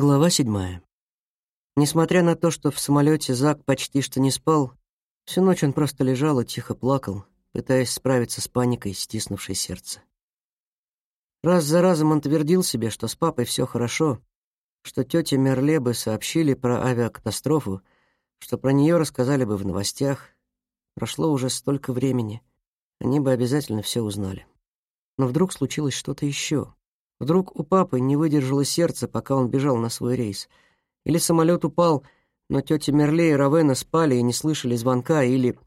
Глава седьмая. Несмотря на то, что в самолете Зак почти что не спал, всю ночь он просто лежал и тихо плакал, пытаясь справиться с паникой, стиснувшей сердце. Раз за разом он твердил себе, что с папой все хорошо, что тети Мерле бы сообщили про авиакатастрофу, что про нее рассказали бы в новостях. Прошло уже столько времени, они бы обязательно все узнали. Но вдруг случилось что-то еще. Вдруг у папы не выдержало сердце, пока он бежал на свой рейс. Или самолет упал, но тетя Мерле и Равена спали и не слышали звонка, или...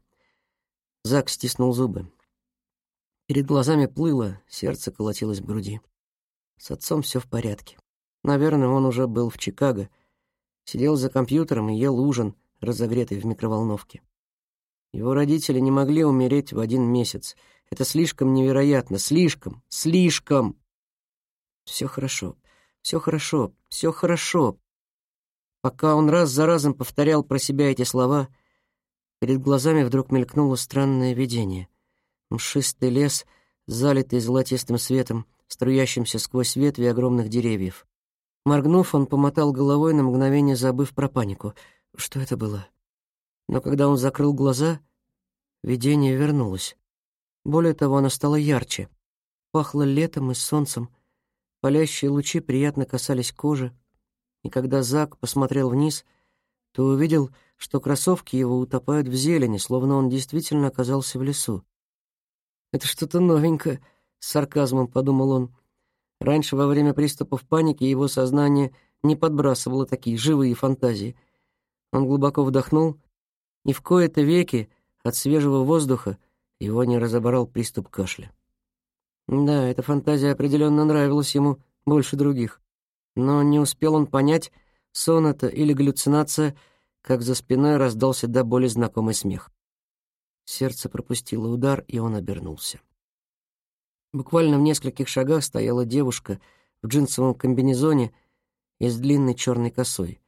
Зак стиснул зубы. Перед глазами плыло, сердце колотилось в груди. С отцом все в порядке. Наверное, он уже был в Чикаго. Сидел за компьютером и ел ужин, разогретый в микроволновке. Его родители не могли умереть в один месяц. Это слишком невероятно, слишком, слишком. Все хорошо, все хорошо, все хорошо. Пока он раз за разом повторял про себя эти слова, перед глазами вдруг мелькнуло странное видение. Мшистый лес, залитый золотистым светом, струящимся сквозь ветви огромных деревьев. Моргнув, он помотал головой, на мгновение забыв про панику. Что это было? Но когда он закрыл глаза, видение вернулось. Более того, оно стало ярче. Пахло летом и солнцем, Палящие лучи приятно касались кожи, и когда Зак посмотрел вниз, то увидел, что кроссовки его утопают в зелени, словно он действительно оказался в лесу. «Это что-то новенькое», — с сарказмом подумал он. Раньше, во время приступов паники, его сознание не подбрасывало такие живые фантазии. Он глубоко вдохнул, и в кои-то веки от свежего воздуха его не разобрал приступ кашля. Да, эта фантазия определенно нравилась ему больше других. Но не успел он понять, сон это или галлюцинация, как за спиной раздался до боли знакомый смех. Сердце пропустило удар, и он обернулся. Буквально в нескольких шагах стояла девушка в джинсовом комбинезоне и с длинной черной косой.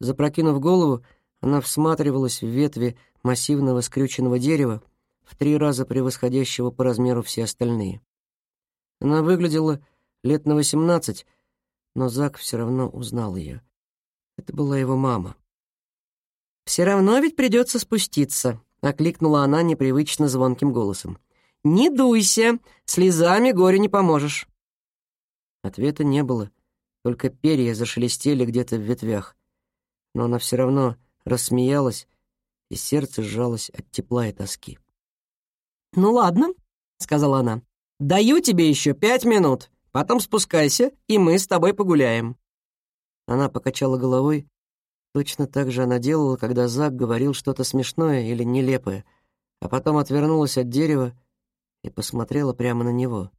Запрокинув голову, она всматривалась в ветви массивного скрюченного дерева, в три раза превосходящего по размеру все остальные. Она выглядела лет на восемнадцать, но Зак все равно узнал ее. Это была его мама. «Все равно ведь придется спуститься», — окликнула она непривычно звонким голосом. «Не дуйся, слезами горе не поможешь». Ответа не было, только перья зашелестели где-то в ветвях. Но она все равно рассмеялась, и сердце сжалось от тепла и тоски. «Ну ладно», — сказала она, Даю тебе еще пять минут, потом спускайся, и мы с тобой погуляем». Она покачала головой. Точно так же она делала, когда Зак говорил что-то смешное или нелепое, а потом отвернулась от дерева и посмотрела прямо на него.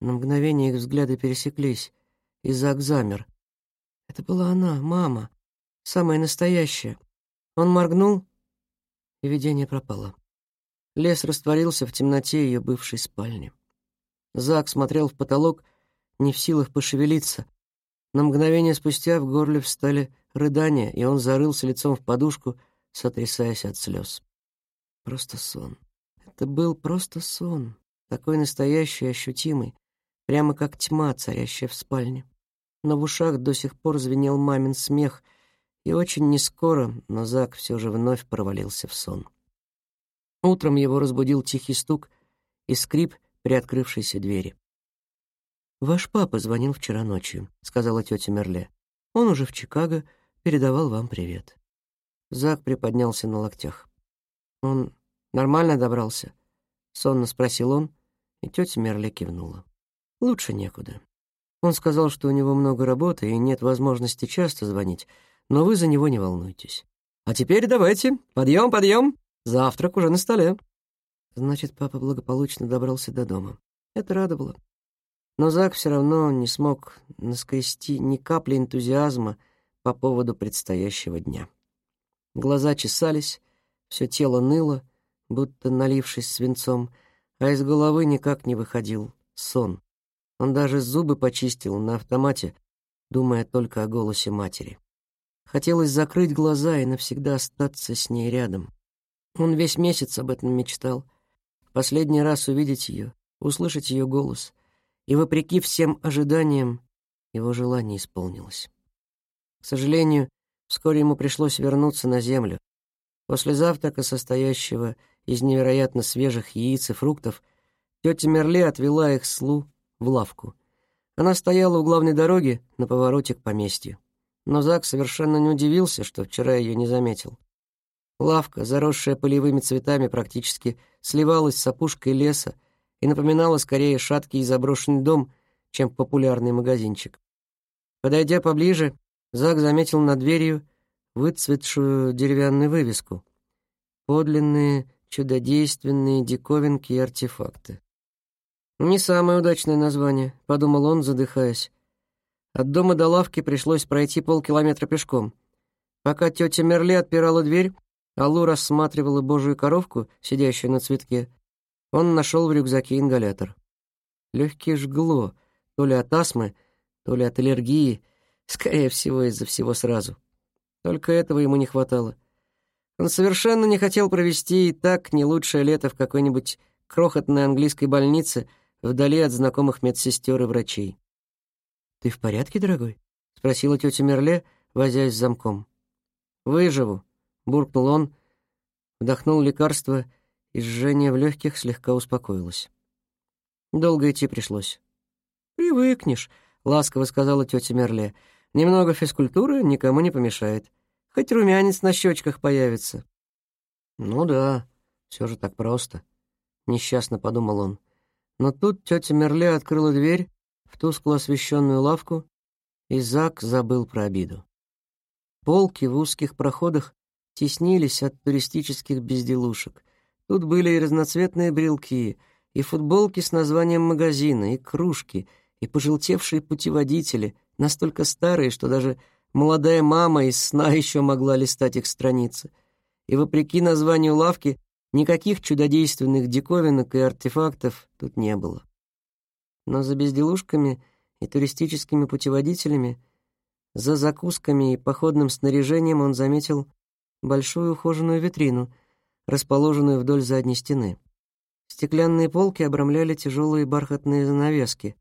На мгновение их взгляды пересеклись, и Зак замер. Это была она, мама, самая настоящая. Он моргнул, и видение пропало. Лес растворился в темноте ее бывшей спальни. Зак смотрел в потолок, не в силах пошевелиться. На мгновение спустя в горле встали рыдания, и он зарылся лицом в подушку, сотрясаясь от слез. Просто сон. Это был просто сон, такой настоящий ощутимый, прямо как тьма, царящая в спальне. Но в ушах до сих пор звенел мамин смех, и очень нескоро, но Зак все же вновь провалился в сон. Утром его разбудил тихий стук и скрип приоткрывшейся двери. «Ваш папа звонил вчера ночью», — сказала тетя Мерле. «Он уже в Чикаго, передавал вам привет». Зак приподнялся на локтях. «Он нормально добрался?» — сонно спросил он, и тетя Мерле кивнула. «Лучше некуда. Он сказал, что у него много работы и нет возможности часто звонить, но вы за него не волнуйтесь. А теперь давайте, подъем, подъем!» Завтрак уже на столе. Значит, папа благополучно добрался до дома. Это радовало. Но Зак все равно не смог наскрести ни капли энтузиазма по поводу предстоящего дня. Глаза чесались, все тело ныло, будто налившись свинцом, а из головы никак не выходил сон. Он даже зубы почистил на автомате, думая только о голосе матери. Хотелось закрыть глаза и навсегда остаться с ней рядом. Он весь месяц об этом мечтал. Последний раз увидеть ее, услышать ее голос. И, вопреки всем ожиданиям, его желание исполнилось. К сожалению, вскоре ему пришлось вернуться на землю. После завтрака, состоящего из невероятно свежих яиц и фруктов, тетя Мерле отвела их слу в лавку. Она стояла у главной дороги на повороте к поместью. Но Зак совершенно не удивился, что вчера ее не заметил. Лавка, заросшая полевыми цветами, практически сливалась с опушкой леса и напоминала скорее шаткий и заброшенный дом, чем популярный магазинчик. Подойдя поближе, Зак заметил над дверью выцветшую деревянную вывеску. Подлинные, чудодейственные диковинки и артефакты. «Не самое удачное название», — подумал он, задыхаясь. От дома до лавки пришлось пройти полкилометра пешком. Пока тетя Мерле отпирала дверь, Аллу рассматривала божью коровку, сидящую на цветке. Он нашел в рюкзаке ингалятор. Легкие жгло, то ли от астмы, то ли от аллергии, скорее всего, из-за всего сразу. Только этого ему не хватало. Он совершенно не хотел провести и так не лучшее лето в какой-нибудь крохотной английской больнице вдали от знакомых медсестер и врачей. «Ты в порядке, дорогой?» — спросила тетя Мерле, возясь с замком. «Выживу», буркнул он, вдохнул лекарство, и жжение в легких слегка успокоилось. Долго идти пришлось. «Привыкнешь», — ласково сказала тетя Мерле. «Немного физкультуры никому не помешает. Хоть румянец на щечках появится». «Ну да, все же так просто», — несчастно подумал он. Но тут тетя Мерле открыла дверь в тускло освещенную лавку, и Зак забыл про обиду. Полки в узких проходах теснились от туристических безделушек. Тут были и разноцветные брелки, и футболки с названием магазина, и кружки, и пожелтевшие путеводители, настолько старые, что даже молодая мама из сна еще могла листать их страницы. И вопреки названию лавки, никаких чудодейственных диковинок и артефактов тут не было. Но за безделушками и туристическими путеводителями, за закусками и походным снаряжением он заметил большую ухоженную витрину, расположенную вдоль задней стены. Стеклянные полки обрамляли тяжелые бархатные занавески,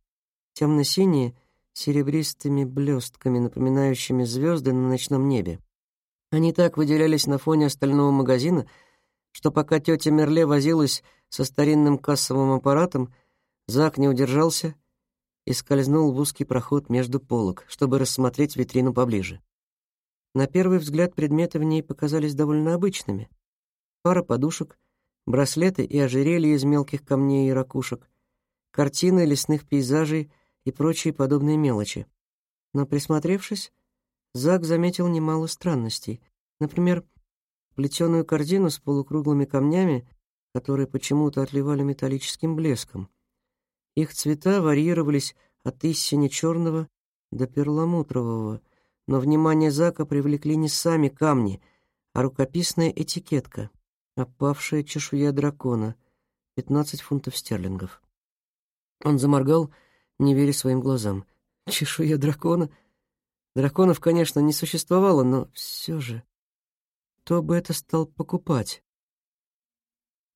темно-синие, серебристыми блестками, напоминающими звезды на ночном небе. Они так выделялись на фоне остального магазина, что пока тетя Мерле возилась со старинным кассовым аппаратом, Зак не удержался и скользнул в узкий проход между полок, чтобы рассмотреть витрину поближе. На первый взгляд предметы в ней показались довольно обычными. Пара подушек, браслеты и ожерелья из мелких камней и ракушек, картины лесных пейзажей и прочие подобные мелочи. Но присмотревшись, Зак заметил немало странностей. Например, плетеную корзину с полукруглыми камнями, которые почему-то отливали металлическим блеском. Их цвета варьировались от истине черного до перламутрового — но внимание Зака привлекли не сами камни, а рукописная этикетка, опавшая чешуя дракона, 15 фунтов стерлингов. Он заморгал, не веря своим глазам. Чешуя дракона? Драконов, конечно, не существовало, но все же... Кто бы это стал покупать?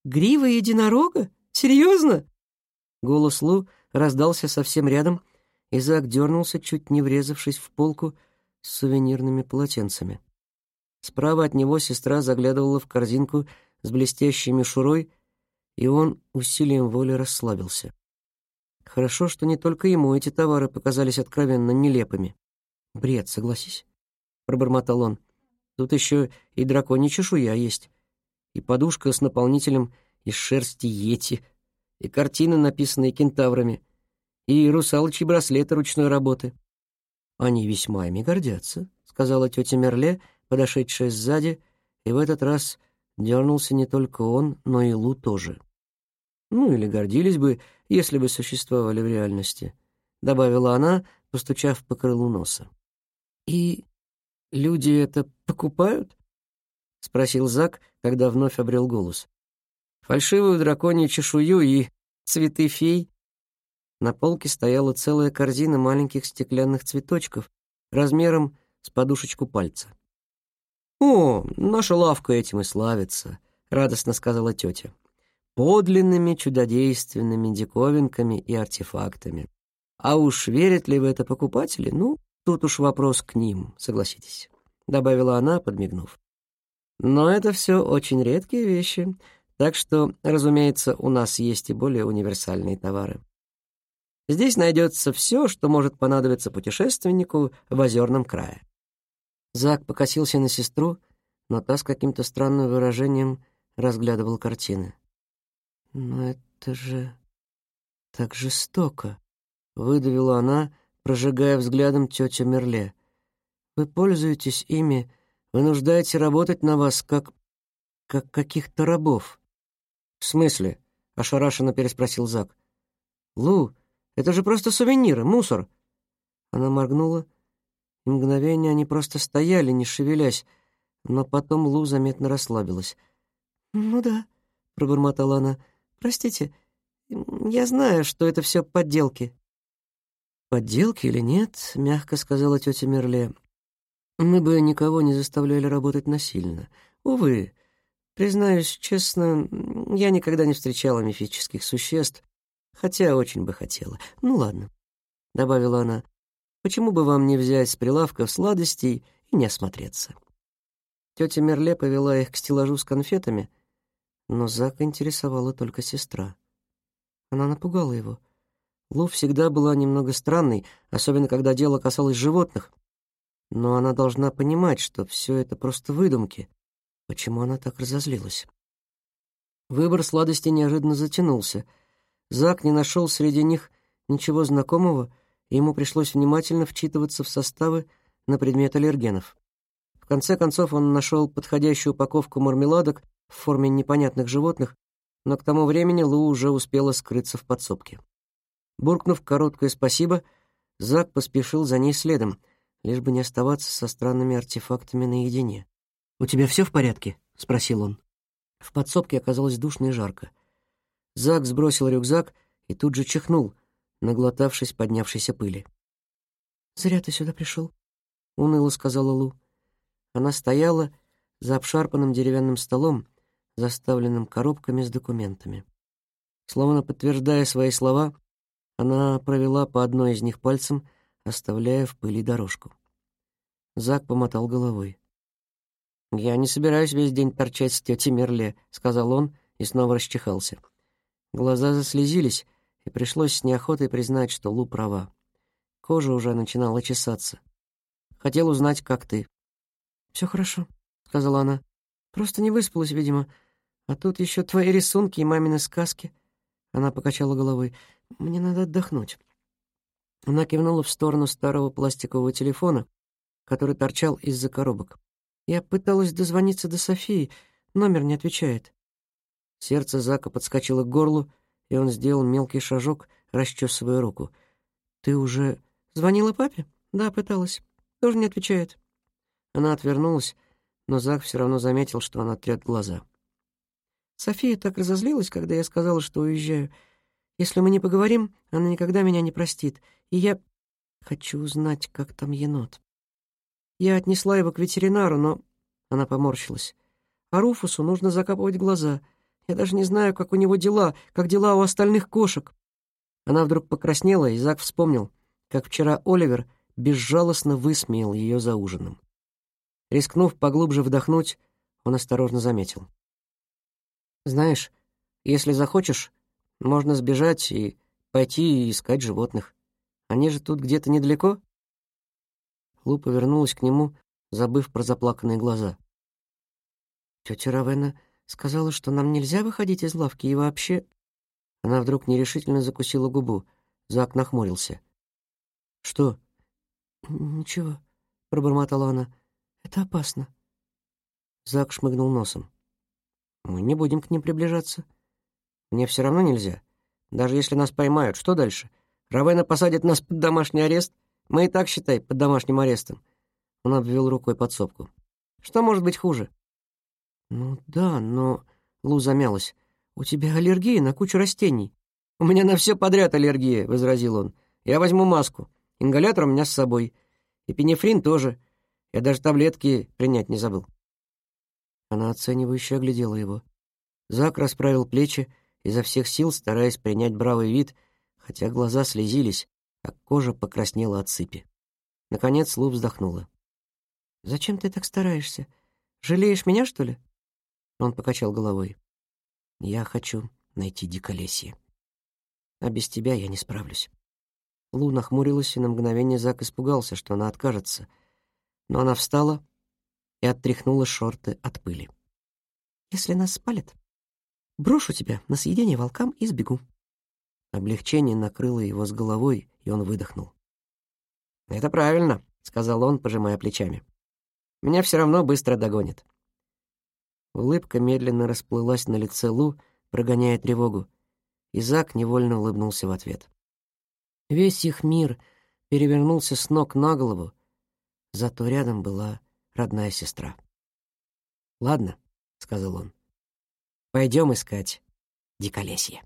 «Грива единорога? Серьезно?» Голос Лу раздался совсем рядом, и Зак дернулся, чуть не врезавшись в полку, с сувенирными полотенцами. Справа от него сестра заглядывала в корзинку с блестящей мишурой, и он усилием воли расслабился. Хорошо, что не только ему эти товары показались откровенно нелепыми. «Бред, согласись», — пробормотал он. «Тут еще и драконья чешуя есть, и подушка с наполнителем из шерсти йети, и картины, написанные кентаврами, и русалочьи браслеты ручной работы». «Они весьма ими гордятся», — сказала тетя Мерле, подошедшая сзади, и в этот раз дернулся не только он, но и Лу тоже. «Ну или гордились бы, если бы существовали в реальности», — добавила она, постучав по крылу носа. «И люди это покупают?» — спросил Зак, когда вновь обрел голос. «Фальшивую драконью чешую и цветы фей на полке стояла целая корзина маленьких стеклянных цветочков размером с подушечку пальца. «О, наша лавка этим и славится», — радостно сказала тетя. «Подлинными чудодейственными диковинками и артефактами. А уж верят ли в это покупатели? Ну, тут уж вопрос к ним, согласитесь», — добавила она, подмигнув. «Но это все очень редкие вещи, так что, разумеется, у нас есть и более универсальные товары. Здесь найдется все, что может понадобиться путешественнику в озерном крае». Зак покосился на сестру, но та с каким-то странным выражением разглядывал картины. «Но это же так жестоко», — выдавила она, прожигая взглядом тетю Мерле. «Вы пользуетесь ими, вынуждаете работать на вас, как... как каких-то рабов». «В смысле?» — ошарашенно переспросил Зак. «Лу, это же просто сувениры, мусор!» Она моргнула, и мгновение они просто стояли, не шевелясь, но потом Лу заметно расслабилась. «Ну да», — пробормотала она, — «простите, я знаю, что это все подделки». «Подделки или нет?» — мягко сказала тетя Мерле. «Мы бы никого не заставляли работать насильно. Увы, признаюсь честно, я никогда не встречала мифических существ, хотя очень бы хотела. Ну ладно», — добавила она, — «почему бы вам не взять с прилавков сладостей и не осмотреться?» Тетя Мерле повела их к стеллажу с конфетами, но Зака интересовала только сестра. Она напугала его. Лу всегда была немного странной, особенно когда дело касалось животных. Но она должна понимать, что все это просто выдумки. Почему она так разозлилась? Выбор сладостей неожиданно затянулся. Зак не нашел среди них ничего знакомого, и ему пришлось внимательно вчитываться в составы на предмет аллергенов конце концов он нашел подходящую упаковку мармеладок в форме непонятных животных, но к тому времени Лу уже успела скрыться в подсобке. Буркнув короткое спасибо, Зак поспешил за ней следом, лишь бы не оставаться со странными артефактами наедине. «У тебя все в порядке?» — спросил он. В подсобке оказалось душно и жарко. Зак сбросил рюкзак и тут же чихнул, наглотавшись поднявшейся пыли. «Зря ты сюда пришел», — уныло сказала Лу. Она стояла за обшарпанным деревянным столом, заставленным коробками с документами. Словно подтверждая свои слова, она провела по одной из них пальцем, оставляя в пыли дорожку. Зак помотал головой. «Я не собираюсь весь день торчать с тетей Мерле», — сказал он и снова расчихался. Глаза заслезились, и пришлось с неохотой признать, что Лу права. Кожа уже начинала чесаться. «Хотел узнать, как ты». Все хорошо», — сказала она. «Просто не выспалась, видимо. А тут еще твои рисунки и мамины сказки». Она покачала головой. «Мне надо отдохнуть». Она кивнула в сторону старого пластикового телефона, который торчал из-за коробок. Я пыталась дозвониться до Софии, номер не отвечает. Сердце Зака подскочило к горлу, и он сделал мелкий шажок, расчесывая руку. «Ты уже звонила папе?» «Да, пыталась. Тоже не отвечает». Она отвернулась, но Зак все равно заметил, что она трет глаза. София так разозлилась, когда я сказала, что уезжаю. Если мы не поговорим, она никогда меня не простит. И я хочу узнать, как там енот. Я отнесла его к ветеринару, но... Она поморщилась. А Руфусу нужно закапывать глаза. Я даже не знаю, как у него дела, как дела у остальных кошек. Она вдруг покраснела, и Зак вспомнил, как вчера Оливер безжалостно высмеял ее за ужином. Рискнув поглубже вдохнуть, он осторожно заметил. «Знаешь, если захочешь, можно сбежать и пойти и искать животных. Они же тут где-то недалеко». Лу повернулась к нему, забыв про заплаканные глаза. «Тетя Равена сказала, что нам нельзя выходить из лавки и вообще...» Она вдруг нерешительно закусила губу. Зак нахмурился. «Что?» «Ничего», — пробормотала она. Это опасно. Зак шмыгнул носом. Мы не будем к ним приближаться. Мне все равно нельзя. Даже если нас поймают, что дальше? Равена посадит нас под домашний арест? Мы и так, считай, под домашним арестом. Он обвел рукой подсобку. Что может быть хуже? Ну да, но... Лу замялась. У тебя аллергия на кучу растений. У меня на все подряд аллергия, возразил он. Я возьму маску. Ингалятор у меня с собой. И пенефрин тоже. Я даже таблетки принять не забыл». Она оценивающе оглядела его. Зак расправил плечи, изо всех сил стараясь принять бравый вид, хотя глаза слезились, а кожа покраснела от сыпи. Наконец Лу вздохнула. «Зачем ты так стараешься? Жалеешь меня, что ли?» Он покачал головой. «Я хочу найти диколесье. А без тебя я не справлюсь». Лу нахмурилась, и на мгновение Зак испугался, что она откажется. Но она встала и оттряхнула шорты от пыли. «Если нас спалят, брошу тебя на съедение волкам и сбегу». Облегчение накрыло его с головой, и он выдохнул. «Это правильно», — сказал он, пожимая плечами. «Меня все равно быстро догонит». Улыбка медленно расплылась на лице Лу, прогоняя тревогу, и Зак невольно улыбнулся в ответ. Весь их мир перевернулся с ног на голову, зато рядом была родная сестра. «Ладно», — сказал он, — «пойдем искать диколесье».